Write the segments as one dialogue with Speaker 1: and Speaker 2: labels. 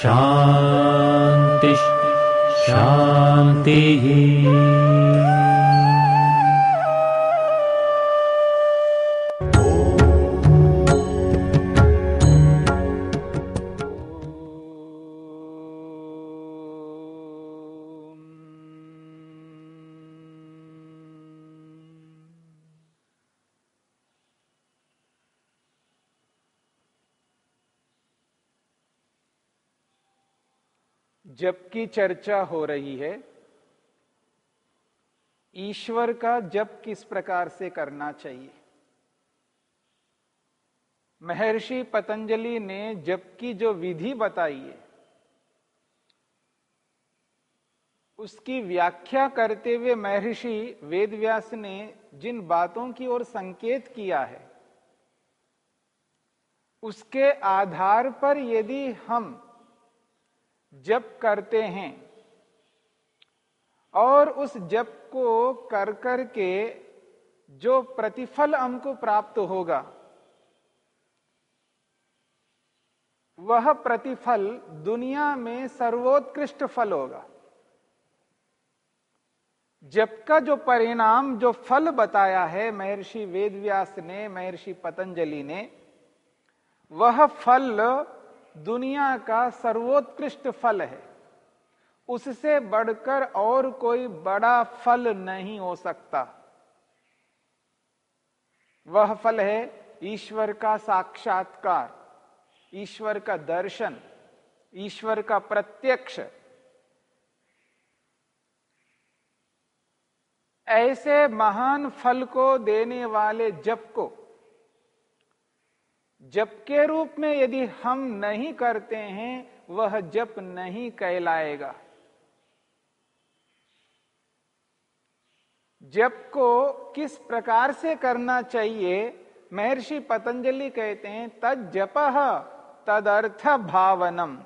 Speaker 1: शान्तिः शान्तिः
Speaker 2: जबकि चर्चा हो रही है, ईश्वर का जप किस प्रकार से करना चाहिए? महर्षि पतंजलि ने जप की जो विधि बताई है, उसकी व्याख्या करते हुए महर्षि वेदव्यास ने जिन बातों की ओर संकेत किया है, उसके आधार पर यदि हम जप करते हैं। और उस जप को कर कर के जो प्रतिफल हमको प्राप्त होगा, वह प्रतिफल दुनिया में सर्वोत्कृष्ट फल होगा। जप का जो परिणाम, जो फल बताया है महर्षि वेदव्यास ने, महर्षि पतंजलि ने, वह फल दुनिया का सर्वोत्कृष्ट फल है। उससे बढ़कर और कोई बड़ा फल नहीं हो सकता। वह फल है ईश्वर का साक्षात्कार, ईश्वर का दर्शन, ईश्वर का प्रत्यक्ष। ऐसे महान फल को देने वाले जप को जप के रूप में यदि हम नहीं करते हैं, वह जप नहीं कहलाएगा। जप को किस प्रकार से करना चाहिए, महर्षि पतंजलि कहते हैं, तद जप तदर्थ भावनम।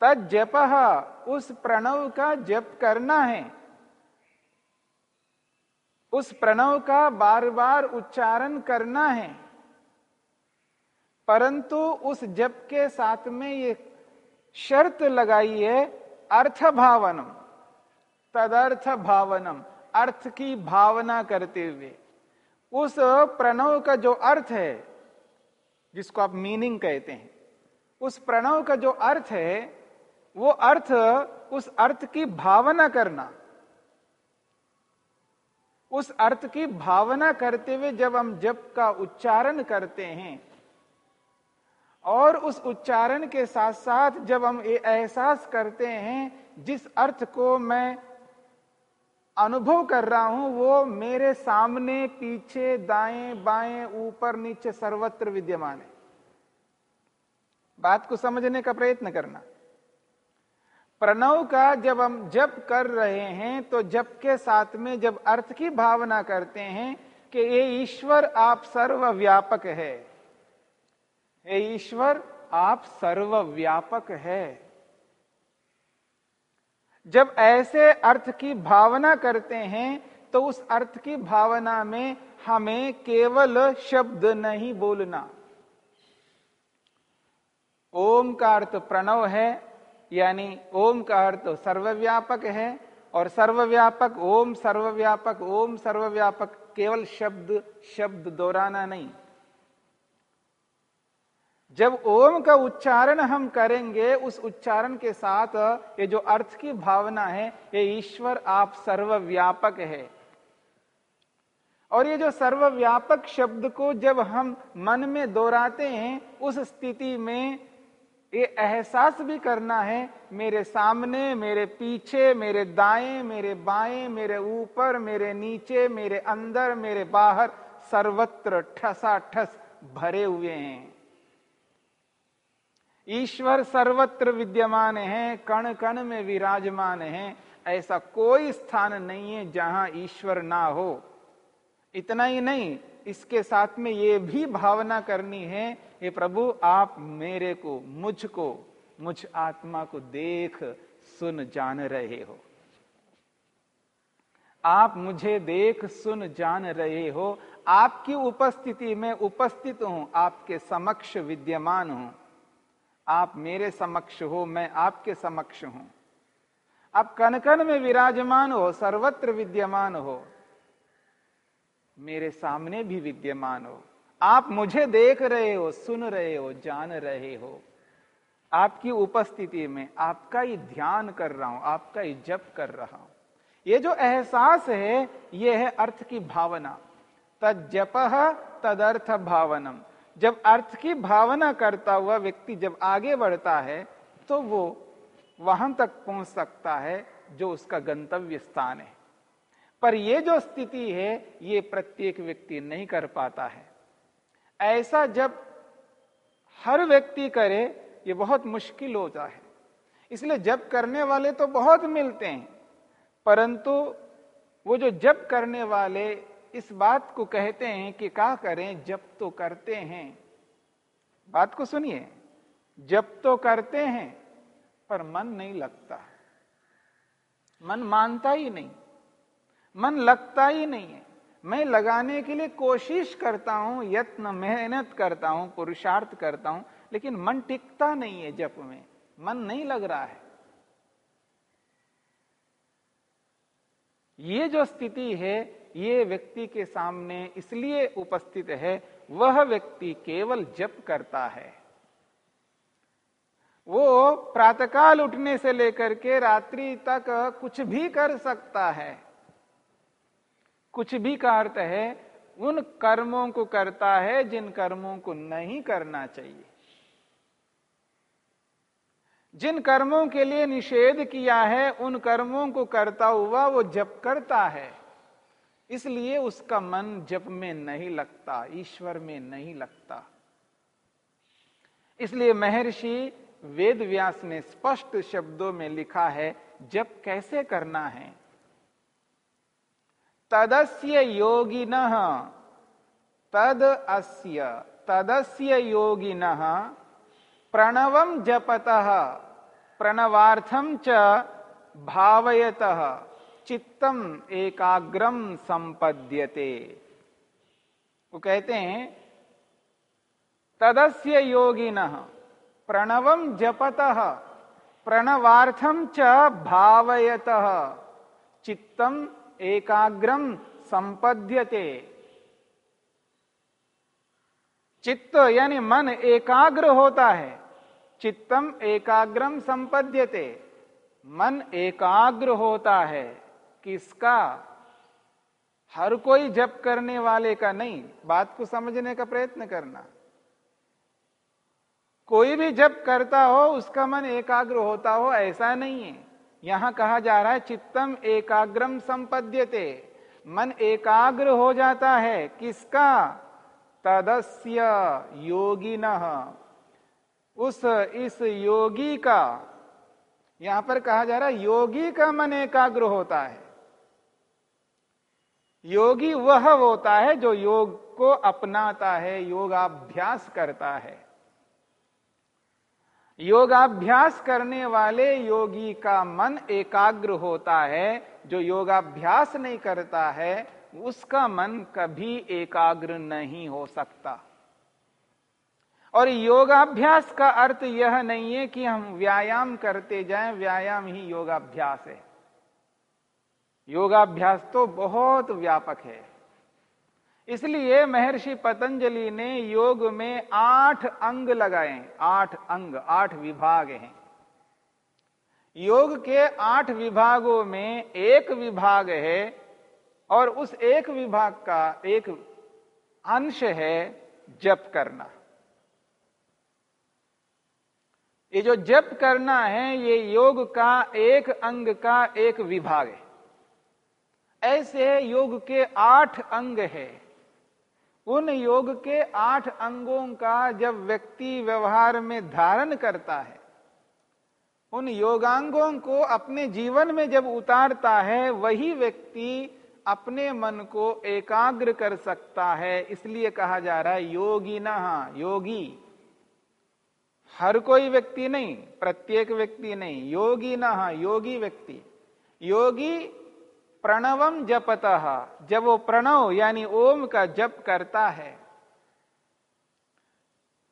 Speaker 2: तद जप, उस प्रणव का जप करना है। उस प्रणव का बार बार उच्चारण करना है। परंतु उस जप के साथ में ये शर्त लगाई है अर्थ भावनम तदर्थ भावनम अर्थ की भावना करते हुए। उस प्रणव का जो अर्थ है, जिसको आप मीनिंग कहते हैं, उस प्रणव का जो अर्थ है, वो अर्थ, उस अर्थ की भावना करना। उस अर्थ की भावना करते हुए जब हम जप का उच्चारण करते हैं और उस उच्चारण के साथ साथ जब हम ये एहसास करते हैं, जिस अर्थ को मैं अनुभव कर रहा हूँ, वो मेरे सामने, पीछे, दाएँ, बाएँ, ऊपर, नीचे, सर्वत्र विद्यमान है। बात को समझने का प्रयत्न करना। प्रणव का जब हम जप कर रहे हैं तो जप के साथ में जब अर्थ की भावना करते हैं कि ये ईश्वर आप सर्वव्यापक है। हे ईश्वर, आप सर्वव्यापक है। जब ऐसे अर्थ की भावना करते हैं तो उस अर्थ की भावना में हमें केवल शब्द नहीं बोलना। ओम का अर्थ प्रणव है, यानी ओम का अर्थ सर्वव्यापक है, और सर्वव्यापक, ओम सर्वव्यापक ओम सर्वव्यापक, केवल शब्द शब्द दोहराना नहीं। जब ओम का उच्चारण हम करेंगे, उस उच्चारण के साथ ये जो अर्थ की भावना है, ये ईश्वर आप सर्वव्यापक है। और ये जो सर्वव्यापक शब्द को जब हम मन में दोहराते हैं, उस स्थिति में ये एहसास भी करना है, मेरे सामने, मेरे पीछे, मेरे दाएँ, मेरे बाएँ, मेरे ऊपर, मेरे नीचे, मेरे अंदर, मेरे बाहर सर्वत्र ठसा ठस भरे हुए हैं। ईश्वर सर्वत्र विद्यमान है, कण कण में विराजमान है, ऐसा कोई स्थान नहीं है जहाँ ईश्वर ना हो। इतना ही नहीं, इसके साथ में ये भी भावना करनी है ये प्रभु, आप मेरे को, मुझको, मुझ आत्मा को देख, सुन, जान रहे हो। आप मुझे देख, सुन, जान रहे हो। आपकी उपस्थिति, में उपस्थित हूँ, आपके समक्ष विद्यमान हूँ। आप मेरे समक्ष हो, मैं आपके समक्ष हूँ। आप कनकन में विराजमान हो, सर्वत्र विद्यमान हो, मेरे सामने भी विद्यमान हो। आप मुझे देख रहे हो, सुन रहे हो, जान रहे हो। आपकी उपस्थिति में आपका ही ध्यान कर रहा हूँ, आपका ही जप कर रहा हूँ। ये जो एहसास है, ये है अर्थ की भावना। तद जप तदर्थ भावनम। जब अर्थ की भावना करता हुआ व्यक्ति जब आगे बढ़ता है तो वो वहाँ तक पहुँच सकता है जो उसका गंतव्य स्थान है। पर ये जो स्थिति है, ये प्रत्येक व्यक्ति नहीं कर पाता है। ऐसा जब हर व्यक्ति करे, ये बहुत मुश्किल होता है इसलिए जब करने वाले तो बहुत मिलते हैं, परंतु वो जो जब करने वाले इस बात को कहते हैं कि क्या करें, जब तो करते हैं। बात को सुनिए। जब तो करते हैं, पर मन नहीं लगता। मन मानता ही नहीं। मन लगता ही नहीं है। मैं लगाने के लिए कोशिश करता हूँ, यत्न, मेहनत करता हूँ, पुरुषार्थ करता हूँ, लेकिन मन टिकता नहीं है जप में। मन नहीं लग रहा है। ये जो स्थिति है ये व्यक्ति के सामने इसलिए उपस्थित है, वह व्यक्ति केवल जप करता है। वो प्रातकाल उठने से लेकर के रात्रि तक कुछ भी कर सकता है। कुछ भी का अर्थ है, उन कर्मों को करता है, जिन कर्मों को नहीं करना चाहिए। जिन कर्मों के लिए निषेध किया है, उन कर्मों को करता हुआ वो जप करता है। इसलिए उसका मन जप में नहीं लगता, ईश्वर में नहीं लगता। इसलिए महर्षि वेद व्यास ने स्पष्ट शब्दों में लिखा है, जप कैसे करना है? तदस्य योगिन, तद अस्य, तदस्य योगिन प्रणवम जपत प्रणवार्थम च भावयत। चित्तम एकाग्रम संपद्यते। वो कहते हैं, तदस्य योगिन प्रणवम जपत प्रणवार्थम च भावयत, चित्तम एकाग्रम संपद्यते। चित्त यानी मन एकाग्र होता है, चित्तम एकाग्रम संपद्यते, मन एकाग्र होता है। किसका? हर कोई जप करने वाले का नहीं, बात को समझने का प्रयत्न करना। कोई भी जप करता हो, उसका मन एकाग्र होता हो, ऐसा नहीं है। यहाँ कहा जा रहा है, चित्तम एकाग्रम संपद्यते। मन एकाग्र हो जाता है, किसका? तदस्य योगी न उस, इस योगी का, यहाँ पर कहा जा रहा है, योगी का मन एकाग्र होता है। योगी वह होता है जो योग को अपनाता है, योगाभ्यास करता है। योगाभ्यास करने वाले योगी का मन एकाग्र होता है, जो योगाभ्यास नहीं करता है, उसका मन कभी एकाग्र नहीं हो सकता। और योगाभ्यास का अर्थ यह नहीं है कि हम व्यायाम करते जाएँ, व्यायाम ही योगाभ्यास है। योगाभ्यास तो बहुत व्यापक है। इसलिए महर्षि पतंजलि ने योग में आठ अंग लगाए। आठ अंग, आठ विभाग हैं। योग के आठ विभागों में एक विभाग है और उस एक विभाग का एक अंश है जप करना। ये जो जप करना है, ये योग का एक अंग का एक विभाग है। ऐसे योग के आठ अंग है। उन योग के आठ अंगों का जब व्यक्ति व्यवहार में धारण करता है, उन योगांगों को अपने जीवन में जब उतारता है, वही व्यक्ति अपने मन को एकाग्र कर सकता है। इसलिए कहा जा रहा है, योगी न योगी। हर कोई व्यक्ति नहीं, प्रत्येक व्यक्ति नहीं, योगी न योगी व्यक्ति। योगी प्रणवम जपत। जब वो प्रणव, यानी ओम का जप करता है,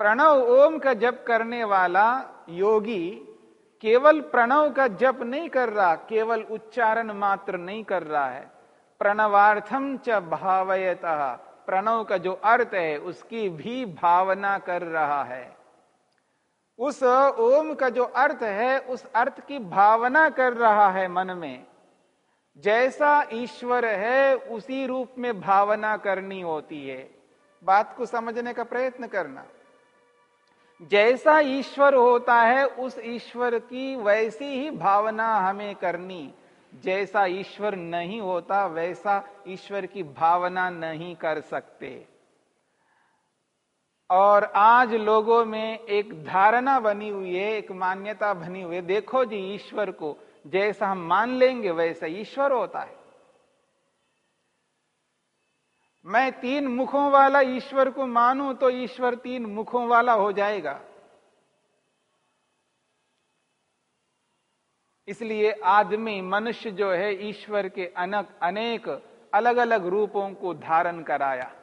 Speaker 2: प्रणव ओम का जप करने वाला योगी केवल प्रणव का जप नहीं कर रहा, केवल उच्चारण मात्र नहीं कर रहा है। प्रणवार्थम च भावयत। प्रणव का जो अर्थ है, उसकी भी भावना कर रहा है। उस ओम का जो अर्थ है, उस अर्थ की भावना कर रहा है मन में। जैसा ईश्वर है, उसी रूप में भावना करनी होती है। बात को समझने का प्रयत्न करना। जैसा ईश्वर होता है, उस ईश्वर की वैसी ही भावना हमें करनी। जैसा ईश्वर नहीं होता, वैसा ईश्वर की भावना नहीं कर सकते। और आज लोगों में एक धारणा बनी हुई है, एक मान्यता बनी हुई है। देखो जी, ईश्वर को जैसा हम मान लेंगे, वैसा ईश्वर होता है। मैं तीन मुखों वाला ईश्वर को मानूं तो ईश्वर तीन मुखों वाला हो जाएगा। इसलिए आदमी, मनुष्य जो है, ईश्वर के अनक, अनेक अलग अलग रूपों को धारण कराया।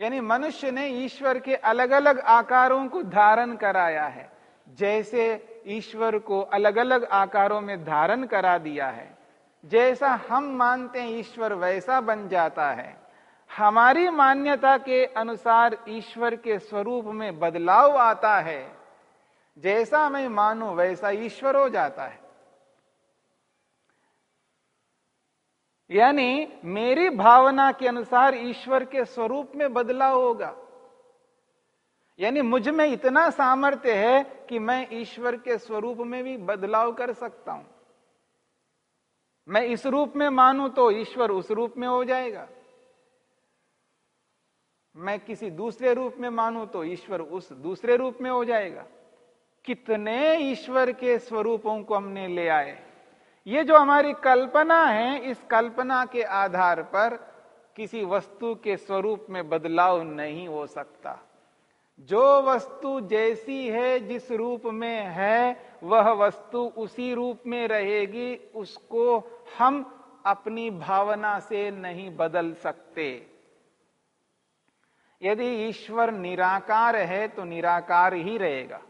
Speaker 2: यानी मनुष्य ने ईश्वर के अलग अलग आकारों को धारण कराया है। जैसे ईश्वर को अलग अलग आकारों में धारण करा दिया है। जैसा हम मानते हैं ईश्वर वैसा बन जाता है। हमारी मान्यता के अनुसार ईश्वर के स्वरूप में बदलाव आता है। जैसा मैं मानू, वैसा ईश्वर हो जाता है। यानी मेरी भावना के अनुसार ईश्वर के स्वरूप में बदलाव होगा। यानी मुझमें इतना सामर्थ्य है कि मैं ईश्वर के स्वरूप में भी बदलाव कर सकता हूँ। मैं इस रूप में मानूं तो ईश्वर उस रूप में हो जाएगा। मैं किसी दूसरे रूप में मानूं तो ईश्वर उस दूसरे रूप में हो जाएगा। कितने ईश्वर के स्वरूपों को हमने ले आए। ये जो हमारी कल्पना है, इस कल्पना के आधार पर किसी वस्तु के स्वरूप में बदलाव नहीं हो सकता। जो वस्तु जैसी है, जिस रूप में है, वह वस्तु उसी रूप में रहेगी, उसको हम अपनी भावना से नहीं बदल सकते। यदि ईश्वर निराकार है तो निराकार ही रहेगा।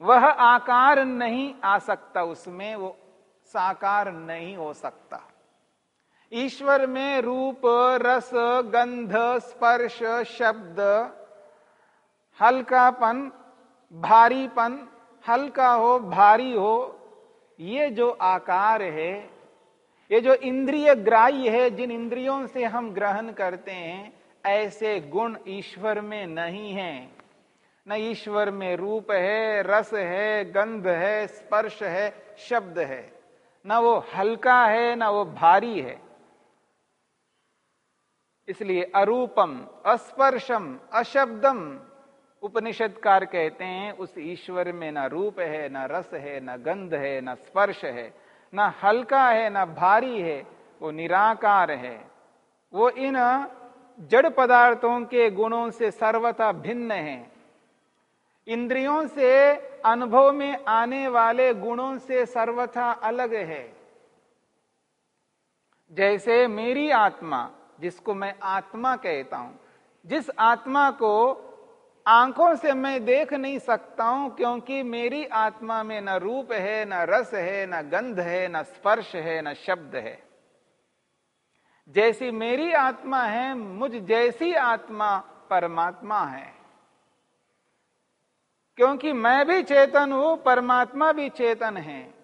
Speaker 2: वह आकार नहीं आ सकता उसमें, वो साकार नहीं हो सकता। ईश्वर में रूप, रस, गंध, स्पर्श, शब्द, हल्कापन, भारीपन, हल्का हो, भारी हो, ये जो आकार है, ये जो इंद्रिय ग्राह्य है, जिन इंद्रियों से हम ग्रहण करते हैं, ऐसे गुण ईश्वर में नहीं है। न ईश्वर में रूप है, रस है, गंध है, स्पर्श है, शब्द है। न वो हल्का है, न वो भारी है। इसलिए अरूपम, अस्पर्शम, अशब्दम उपनिषदकार कहते हैं, उस ईश्वर में ना रूप है, ना रस है, न गंध है, ना स्पर्श है, न हल्का है, ना भारी है, वो निराकार है। वो इन जड़ पदार्थों के गुणों से सर्वथा भिन्न है। इंद्रियों से अनुभव में आने वाले गुणों से सर्वथा अलग है। जैसे मेरी आत्मा जिसको मैं आत्मा कहता हूँ। जिस आत्मा को आँखों से मैं देख नहीं सकता हूँ, क्योंकि मेरी आत्मा में न रूप है, न रस है, न गंध है, न स्पर्श है, न शब्द है। जैसी मेरी आत्मा है, मुझ जैसी आत्मा परमात्मा है। क्योंकि मैं भी चेतन हूँ, परमात्मा भी चेतन है।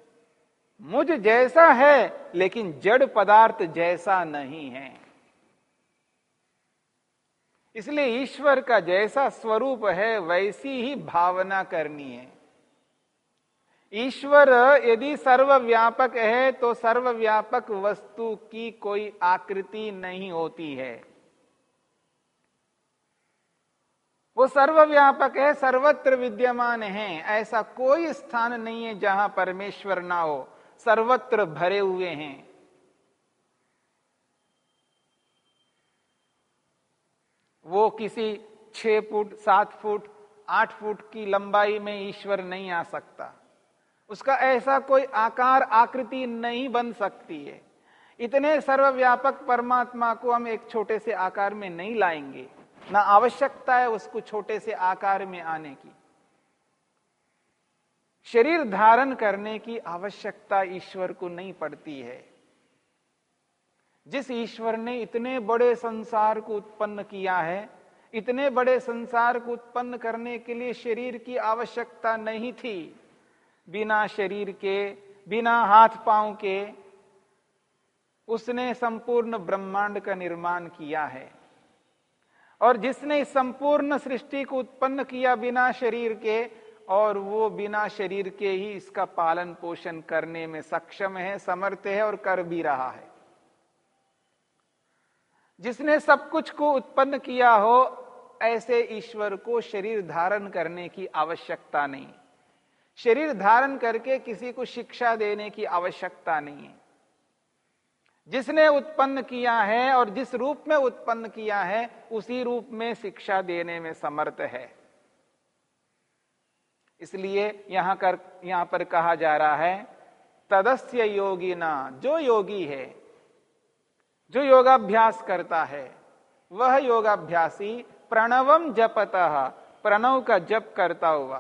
Speaker 2: मुझ जैसा है, लेकिन जड़ पदार्थ जैसा नहीं है। इसलिए ईश्वर का जैसा स्वरूप है, वैसी ही भावना करनी है। ईश्वर यदि सर्वव्यापक है तो सर्वव्यापक वस्तु की कोई आकृति नहीं होती है। वो सर्वव्यापक है, सर्वत्र विद्यमान है, ऐसा कोई स्थान नहीं है जहाँ परमेश्वर ना हो, सर्वत्र भरे हुए हैं। वो किसी छह फुट, सात फुट, आठ फुट की लंबाई में ईश्वर नहीं आ सकता। उसका ऐसा कोई आकार, आकृति नहीं बन सकती है। इतने सर्वव्यापक परमात्मा को हम एक छोटे से आकार में नहीं लाएँगे। ना आवश्यकता है उसको छोटे से आकार में आने की। शरीर धारण करने की आवश्यकता ईश्वर को नहीं पड़ती है। जिस ईश्वर ने इतने बड़े संसार को उत्पन्न किया है, इतने बड़े संसार को उत्पन्न करने के लिए शरीर की आवश्यकता नहीं थी। बिना शरीर के, बिना हाथ पाँव के उसने संपूर्ण ब्रह्मांड का निर्माण किया है। और जिसने इस संपूर्ण सृष्टि को उत्पन्न किया बिना शरीर के, और वो बिना शरीर के ही इसका पालन पोषण करने में सक्षम है, समर्थ है और कर भी रहा है। जिसने सब कुछ को उत्पन्न किया हो, ऐसे ईश्वर को शरीर धारण करने की आवश्यकता नहीं। शरीर धारण करके किसी को शिक्षा देने की आवश्यकता नहीं है। जिसने उत्पन्न किया है और जिस रूप में उत्पन्न किया है, उसी रूप में शिक्षा देने में समर्थ है। इसलिए यहाँ कर, यहाँ पर कहा जा रहा है, तदस्य योगी ना जो योगी है जो योगाभ्यास करता है, वह योगाभ्यासी प्रणवम जपत, प्रणव का जप करता हुआ।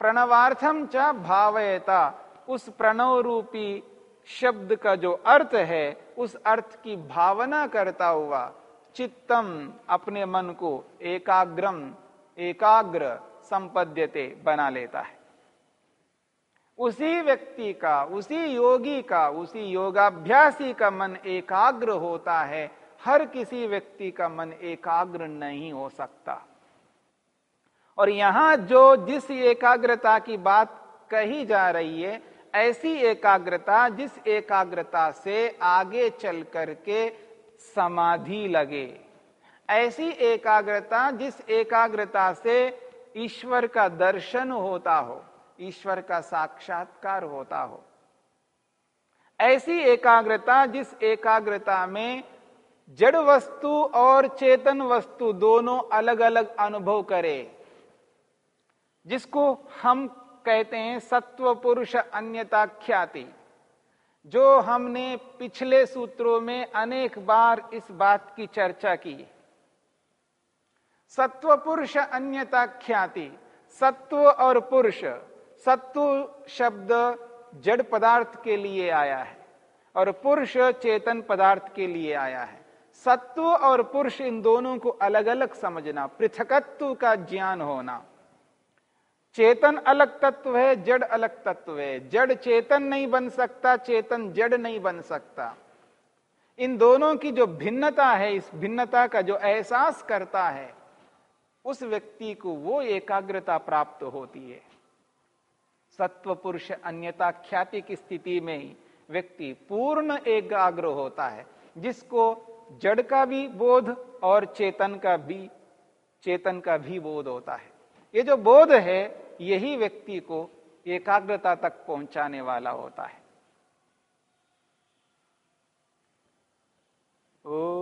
Speaker 2: प्रणवार्थम च भावयता, उस प्रणव रूपी शब्द का जो अर्थ है, उस अर्थ की भावना करता हुआ चित्तम अपने मन को एकाग्रम एकाग्र संपद्यते बना लेता है। उसी व्यक्ति का, उसी योगी का, उसी योगाभ्यासी का मन एकाग्र होता है। हर किसी व्यक्ति का मन एकाग्र नहीं हो सकता। और यहाँ जो जिस एकाग्रता की बात कही जा रही है, ऐसी एकाग्रता, जिस एकाग्रता से आगे चल करके समाधि लगे। ऐसी एकाग्रता जिस एकाग्रता से ईश्वर का दर्शन होता हो। ईश्वर का साक्षात्कार होता हो। ऐसी एकाग्रता जिस एकाग्रता में जड़ वस्तु और चेतन वस्तु दोनों अलग अलग अनुभव करे, जिसको हम कहते हैं सत्व पुरुष अन्यता ख्याति, जो हमने पिछले सूत्रों में अनेक बार इस बात की चर्चा की। सत्व पुरुष अन्यता ख्याति, सत्व और पुरुष सत्व शब्द जड़ पदार्थ के लिए आया है और पुरुष चेतन पदार्थ के लिए आया है। सत्व और पुरुष इन दोनों को अलग अलग समझना, पृथकत्व का ज्ञान होना। चेतन अलग तत्व है, जड़ अलग तत्व है। जड़ चेतन नहीं बन सकता, चेतन जड़ नहीं बन सकता। इन दोनों की जो भिन्नता है, इस भिन्नता का जो एहसास करता है, उस व्यक्ति को वो एकाग्रता प्राप्त होती है। सत्व पुरुष अन्यता ख्याति की स्थिति में ही व्यक्ति पूर्ण एकाग्र होता है, जिसको जड़ का भी बोध और चेतन का भी, चेतन का भी बोध होता है। ये जो बोध है, यही व्यक्ति को एकाग्रता तक पहुँचाने वाला होता है। ओ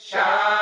Speaker 3: ॐ शान्तिः शान्तिः शान्ति